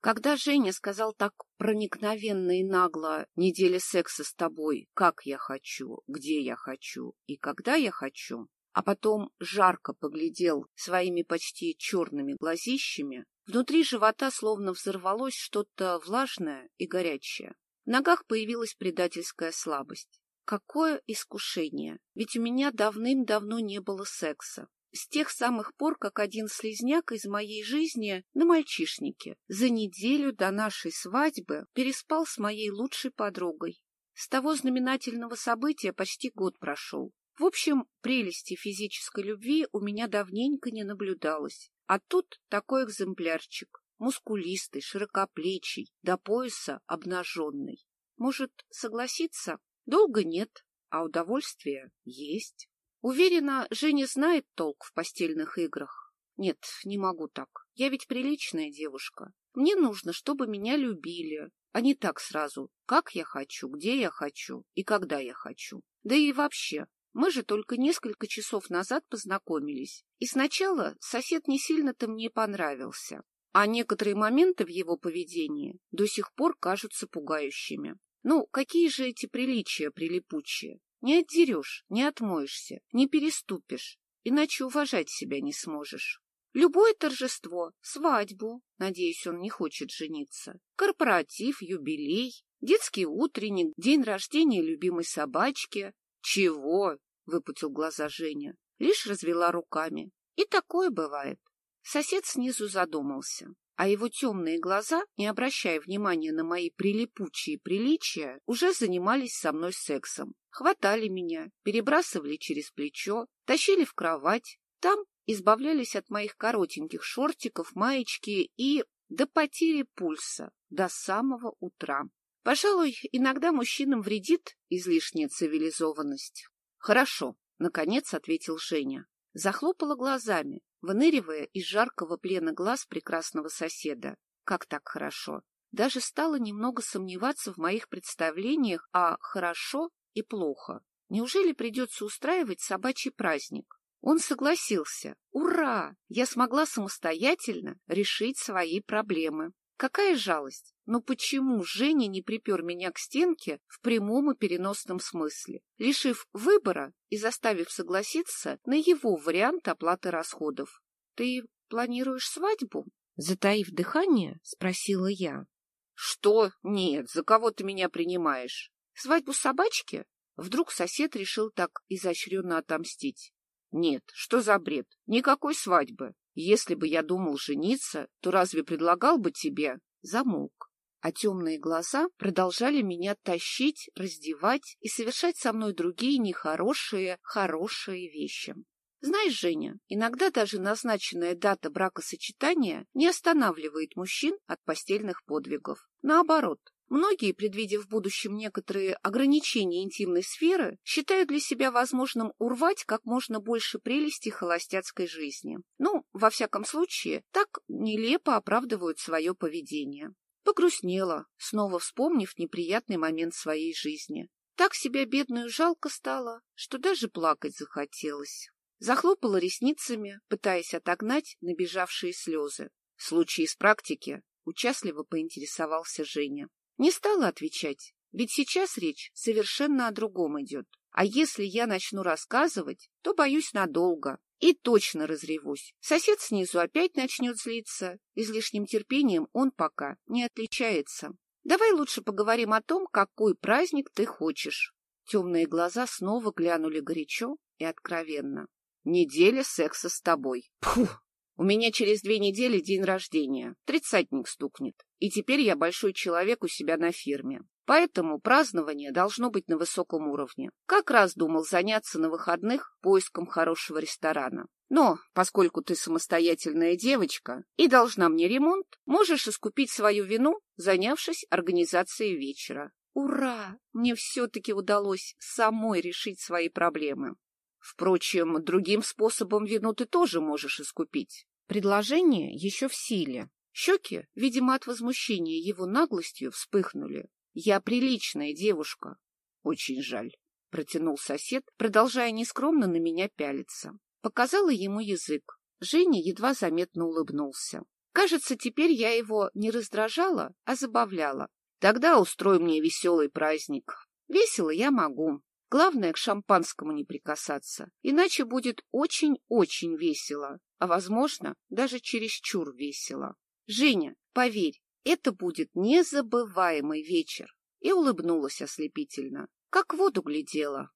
Когда Женя сказал так проникновенно и нагло «неделя секса с тобой, как я хочу, где я хочу и когда я хочу», а потом жарко поглядел своими почти черными глазищами, внутри живота словно взорвалось что-то влажное и горячее. В ногах появилась предательская слабость. Какое искушение! Ведь у меня давным-давно не было секса. С тех самых пор, как один слезняк из моей жизни на мальчишнике за неделю до нашей свадьбы переспал с моей лучшей подругой. С того знаменательного события почти год прошел. В общем, прелести физической любви у меня давненько не наблюдалось. А тут такой экземплярчик, мускулистый, широкоплечий, до пояса обнаженный. Может, согласиться? Долго нет, а удовольствие есть. Уверена, Женя знает толк в постельных играх. Нет, не могу так. Я ведь приличная девушка. Мне нужно, чтобы меня любили, а не так сразу, как я хочу, где я хочу и когда я хочу. Да и вообще, мы же только несколько часов назад познакомились, и сначала сосед не сильно-то мне понравился, а некоторые моменты в его поведении до сих пор кажутся пугающими. Ну, какие же эти приличия прилипучие? Не отдерешь, не отмоешься, не переступишь, иначе уважать себя не сможешь. Любое торжество, свадьбу, надеюсь, он не хочет жениться, корпоратив, юбилей, детский утренник, день рождения любимой собачки. Чего? — выпутил глаза Женя. Лишь развела руками. И такое бывает. Сосед снизу задумался а его темные глаза, не обращая внимания на мои прилипучие приличия, уже занимались со мной сексом. Хватали меня, перебрасывали через плечо, тащили в кровать, там избавлялись от моих коротеньких шортиков, маечки и до потери пульса, до самого утра. Пожалуй, иногда мужчинам вредит излишняя цивилизованность. — Хорошо, — наконец ответил Женя. Захлопала глазами, выныривая из жаркого плена глаз прекрасного соседа. Как так хорошо? Даже стала немного сомневаться в моих представлениях о «хорошо» и «плохо». Неужели придется устраивать собачий праздник? Он согласился. Ура! Я смогла самостоятельно решить свои проблемы. Какая жалость! Но почему Женя не припер меня к стенке в прямом и переносном смысле, лишив выбора и заставив согласиться на его вариант оплаты расходов? Ты планируешь свадьбу? Затаив дыхание, спросила я. Что? Нет, за кого ты меня принимаешь? Свадьбу собачки? Вдруг сосед решил так изощренно отомстить. Нет, что за бред? Никакой свадьбы. Если бы я думал жениться, то разве предлагал бы тебе? Замолк. А темные глаза продолжали меня тащить, раздевать и совершать со мной другие нехорошие, хорошие вещи. Знаешь, Женя, иногда даже назначенная дата бракосочетания не останавливает мужчин от постельных подвигов. Наоборот, Многие, предвидя в будущем некоторые ограничения интимной сферы, считают для себя возможным урвать как можно больше прелестей холостяцкой жизни. Ну, во всяком случае, так нелепо оправдывают свое поведение. Погрустнела, снова вспомнив неприятный момент своей жизни. Так себя бедную жалко стало, что даже плакать захотелось. Захлопала ресницами, пытаясь отогнать набежавшие слезы. Случай из практики участливо поинтересовался Женя. Не стала отвечать, ведь сейчас речь совершенно о другом идет. А если я начну рассказывать, то боюсь надолго и точно разревусь. Сосед снизу опять начнет злиться. Излишним терпением он пока не отличается. Давай лучше поговорим о том, какой праздник ты хочешь. Темные глаза снова глянули горячо и откровенно. Неделя секса с тобой. Фух! У меня через две недели день рождения. Тридцатник стукнет. И теперь я большой человек у себя на фирме. Поэтому празднование должно быть на высоком уровне. Как раз думал заняться на выходных поиском хорошего ресторана. Но, поскольку ты самостоятельная девочка и должна мне ремонт, можешь искупить свою вину, занявшись организацией вечера. Ура! Мне все-таки удалось самой решить свои проблемы. Впрочем, другим способом вину ты тоже можешь искупить. Предложение еще в силе. Щеки, видимо, от возмущения его наглостью, вспыхнули. Я приличная девушка. Очень жаль, протянул сосед, продолжая нескромно на меня пялиться. Показала ему язык. Женя едва заметно улыбнулся. Кажется, теперь я его не раздражала, а забавляла. Тогда устрой мне веселый праздник. Весело я могу. Главное, к шампанскому не прикасаться, иначе будет очень-очень весело, а, возможно, даже чересчур весело. Женя, поверь, это будет незабываемый вечер. И улыбнулась ослепительно, как в воду глядела.